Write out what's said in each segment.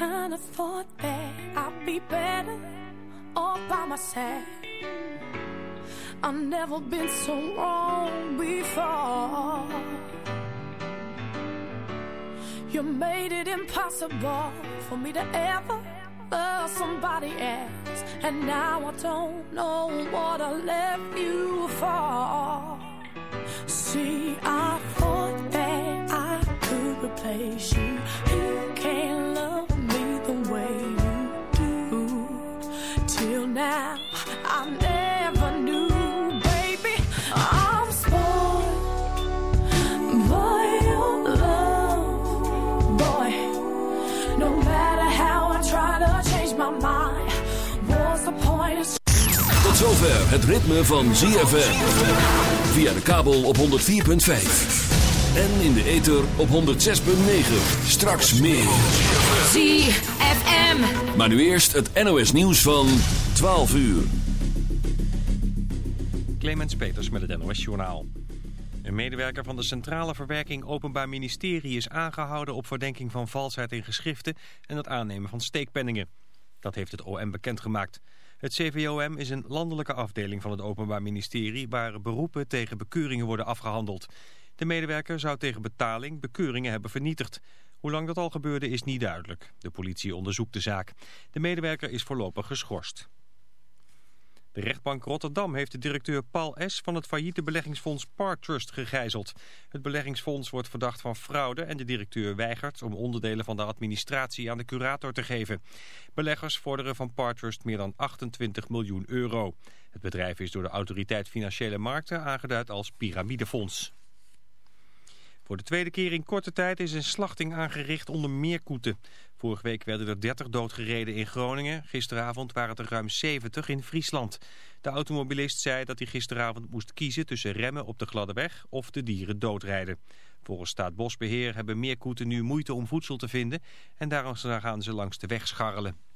kind of thought that I'd be better all by myself. I've never been so wrong before. You made it impossible for me to ever love somebody else. And now I don't know what I left you for. See, I thought that I could replace. You zover het ritme van ZFM. Via de kabel op 104.5. En in de ether op 106.9. Straks meer. ZFM. Maar nu eerst het NOS nieuws van 12 uur. Clemens Peters met het NOS Journaal. Een medewerker van de Centrale Verwerking Openbaar Ministerie is aangehouden op verdenking van valsheid in geschriften en het aannemen van steekpenningen. Dat heeft het OM bekendgemaakt. Het CVOM is een landelijke afdeling van het Openbaar Ministerie waar beroepen tegen bekeuringen worden afgehandeld. De medewerker zou tegen betaling bekeuringen hebben vernietigd. Hoe lang dat al gebeurde is niet duidelijk. De politie onderzoekt de zaak. De medewerker is voorlopig geschorst. De rechtbank Rotterdam heeft de directeur Paul S. van het failliete beleggingsfonds Partrust gegijzeld. Het beleggingsfonds wordt verdacht van fraude en de directeur weigert om onderdelen van de administratie aan de curator te geven. Beleggers vorderen van Partrust meer dan 28 miljoen euro. Het bedrijf is door de autoriteit Financiële Markten aangeduid als piramidefonds. Voor de tweede keer in korte tijd is een slachting aangericht onder meerkoeten. Vorige week werden er 30 doodgereden in Groningen. Gisteravond waren het er ruim 70 in Friesland. De automobilist zei dat hij gisteravond moest kiezen tussen remmen op de gladde weg of de dieren doodrijden. Volgens Staatsbosbeheer hebben meerkoeten nu moeite om voedsel te vinden en daarom gaan ze langs de weg scharrelen.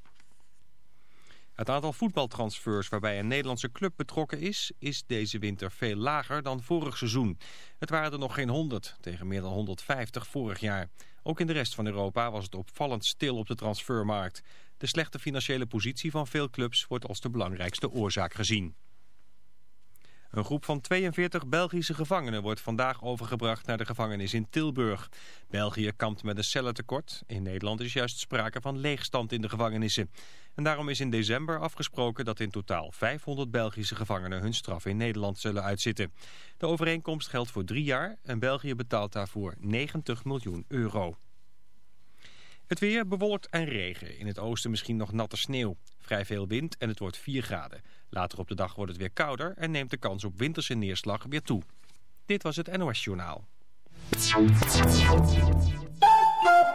Het aantal voetbaltransfers waarbij een Nederlandse club betrokken is, is deze winter veel lager dan vorig seizoen. Het waren er nog geen 100, tegen meer dan 150 vorig jaar. Ook in de rest van Europa was het opvallend stil op de transfermarkt. De slechte financiële positie van veel clubs wordt als de belangrijkste oorzaak gezien. Een groep van 42 Belgische gevangenen wordt vandaag overgebracht naar de gevangenis in Tilburg. België kampt met een cellentekort. In Nederland is juist sprake van leegstand in de gevangenissen. En daarom is in december afgesproken dat in totaal 500 Belgische gevangenen hun straf in Nederland zullen uitzitten. De overeenkomst geldt voor drie jaar en België betaalt daarvoor 90 miljoen euro. Het weer bewolkt en regen. In het oosten misschien nog natte sneeuw. Vrij veel wind en het wordt 4 graden. Later op de dag wordt het weer kouder en neemt de kans op winterse neerslag weer toe. Dit was het NOS Journaal.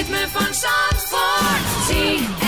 Ritme van Zandvoort. ZFM.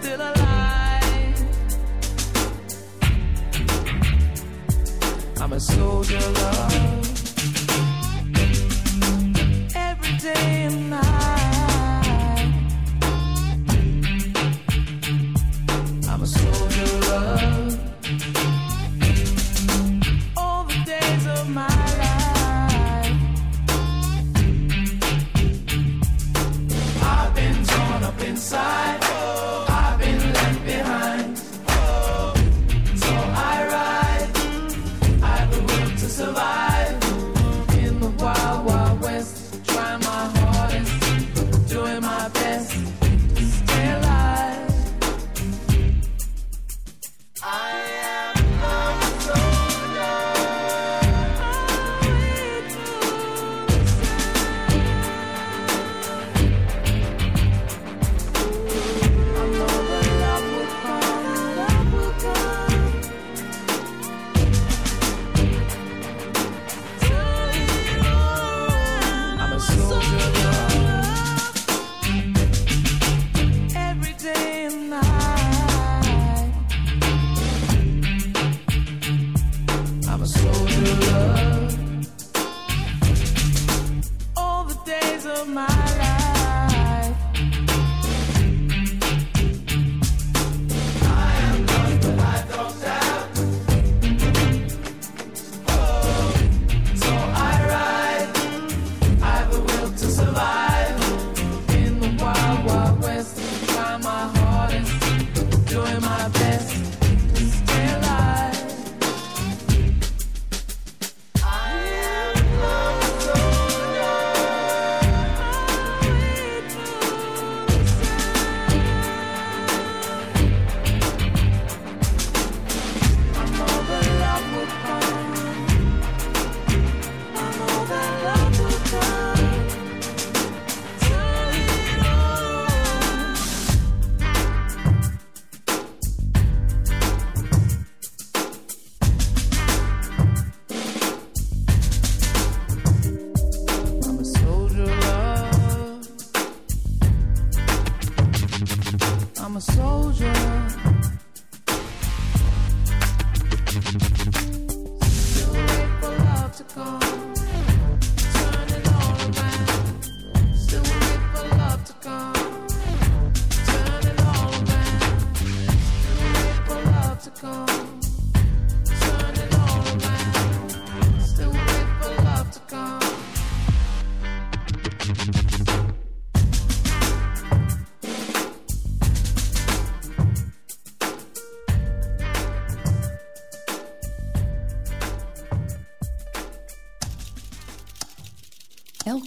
still alive. I'm a soldier, love. Every day and night.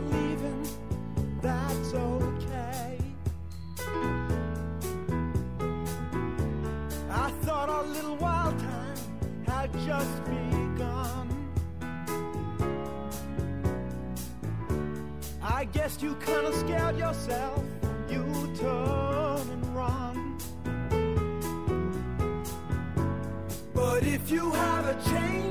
Leaving, that's okay. I thought our little wild time had just begun. I guess you kinda scared yourself, you turn and run. But if you have a change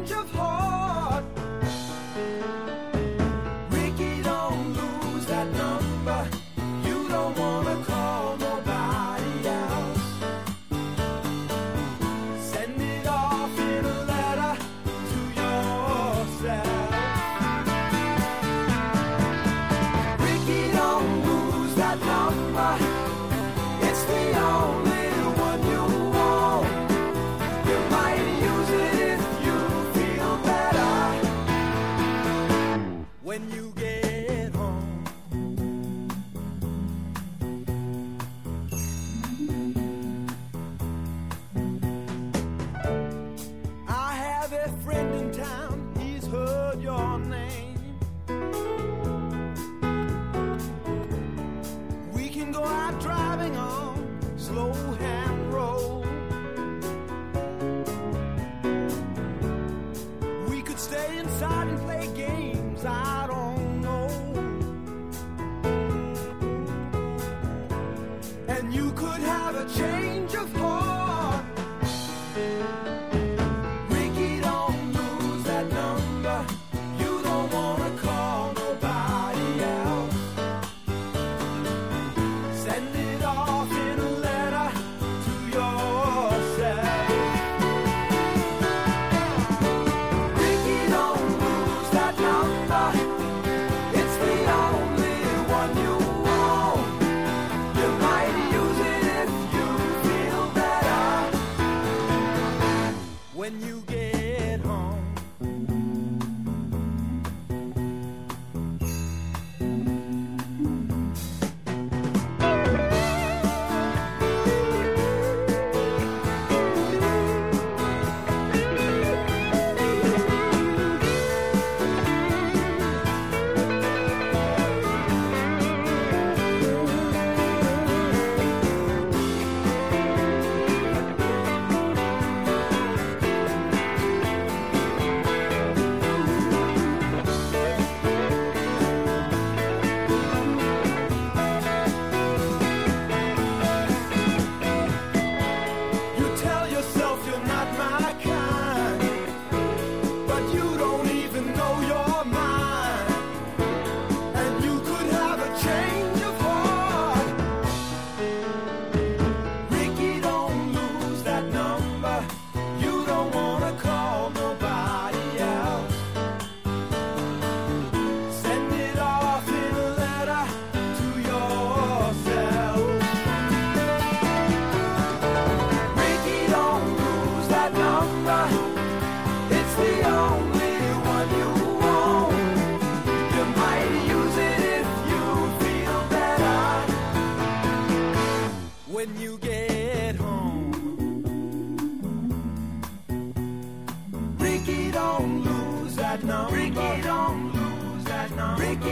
that number. Break it on, lose that number. Break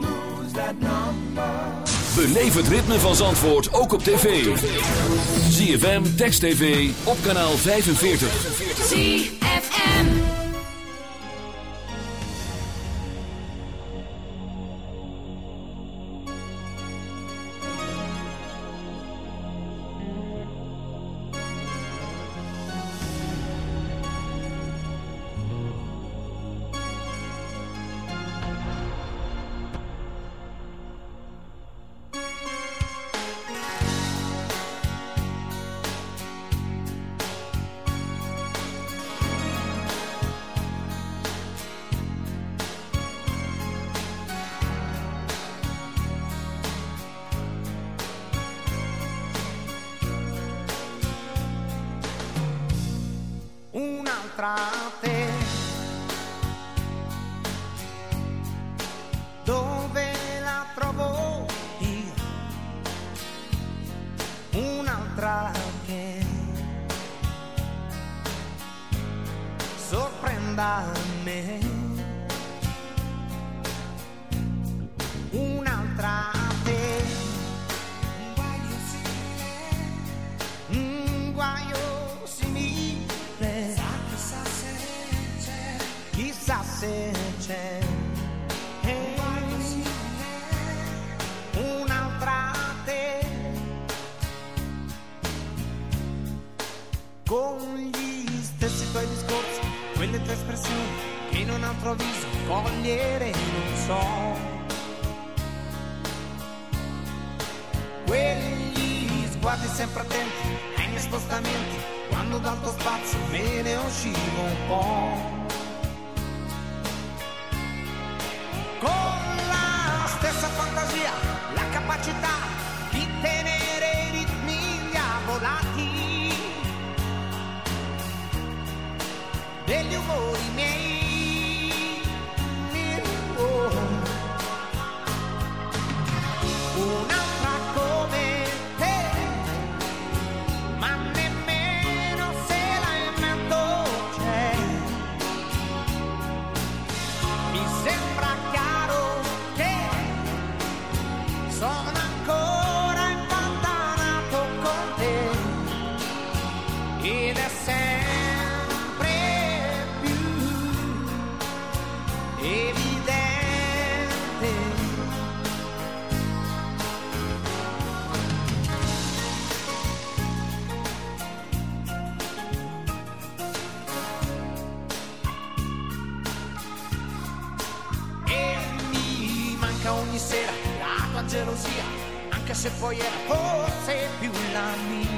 lose that number. Beleef het ritme van Zandvoort ook op tv. ZFM, Text TV, op kanaal 45. 45. guardi sempre attenti ai miei spostamenti, quando dal tuo spazio me ne uscivo un po'. se poi è forse you la me.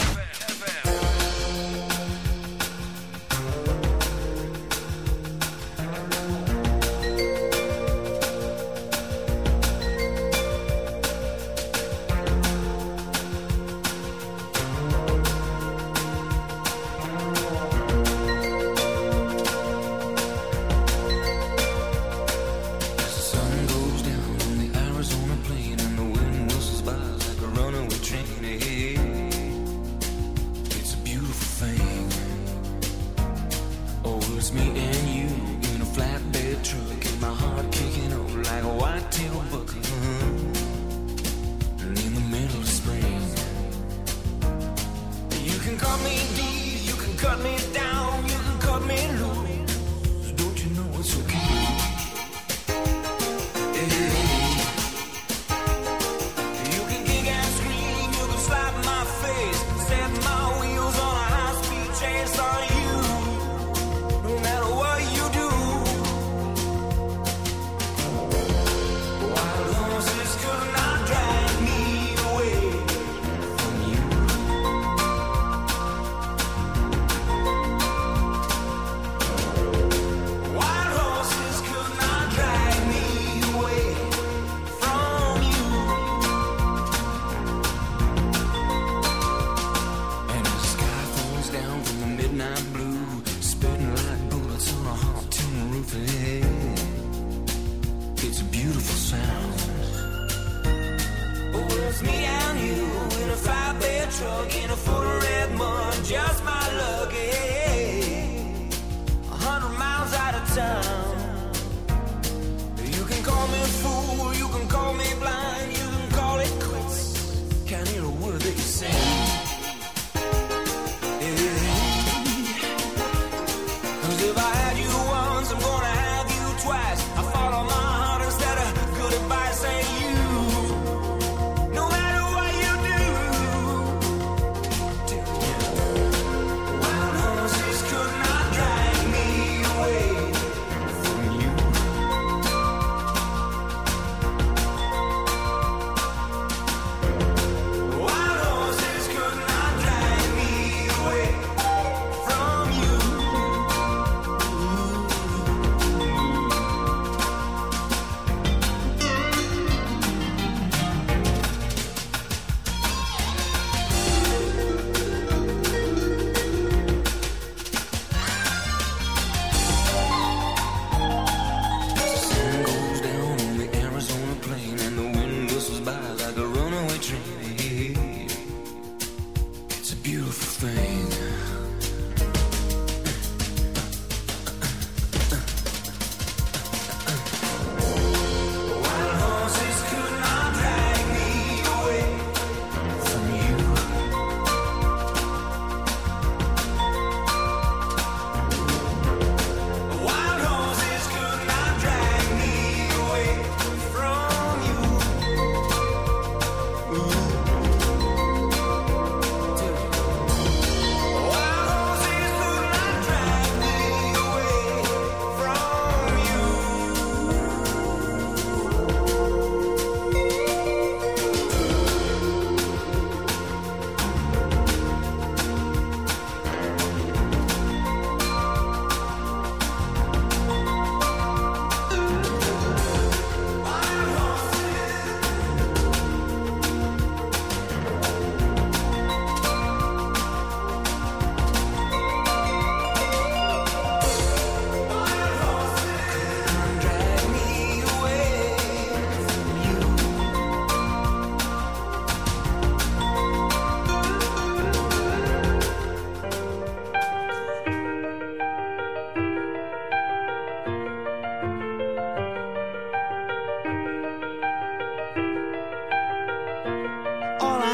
like a white-tail buck. And in the middle of spring, you can cut me deep, you can cut me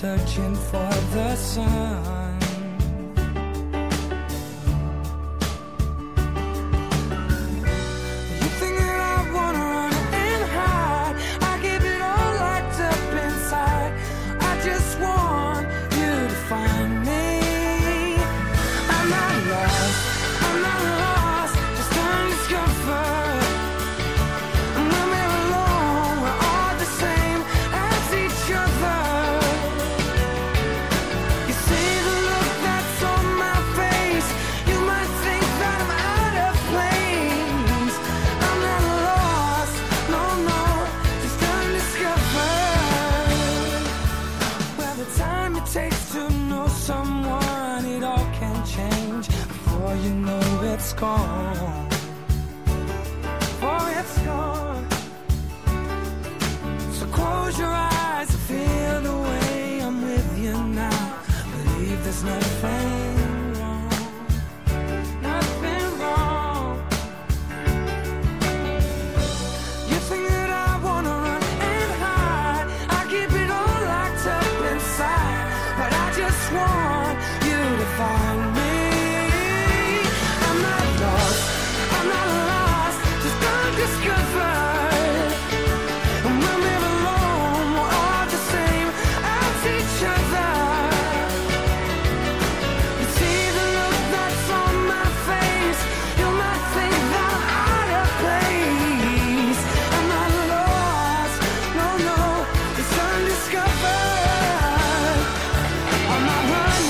searching for the sun. gone. my run.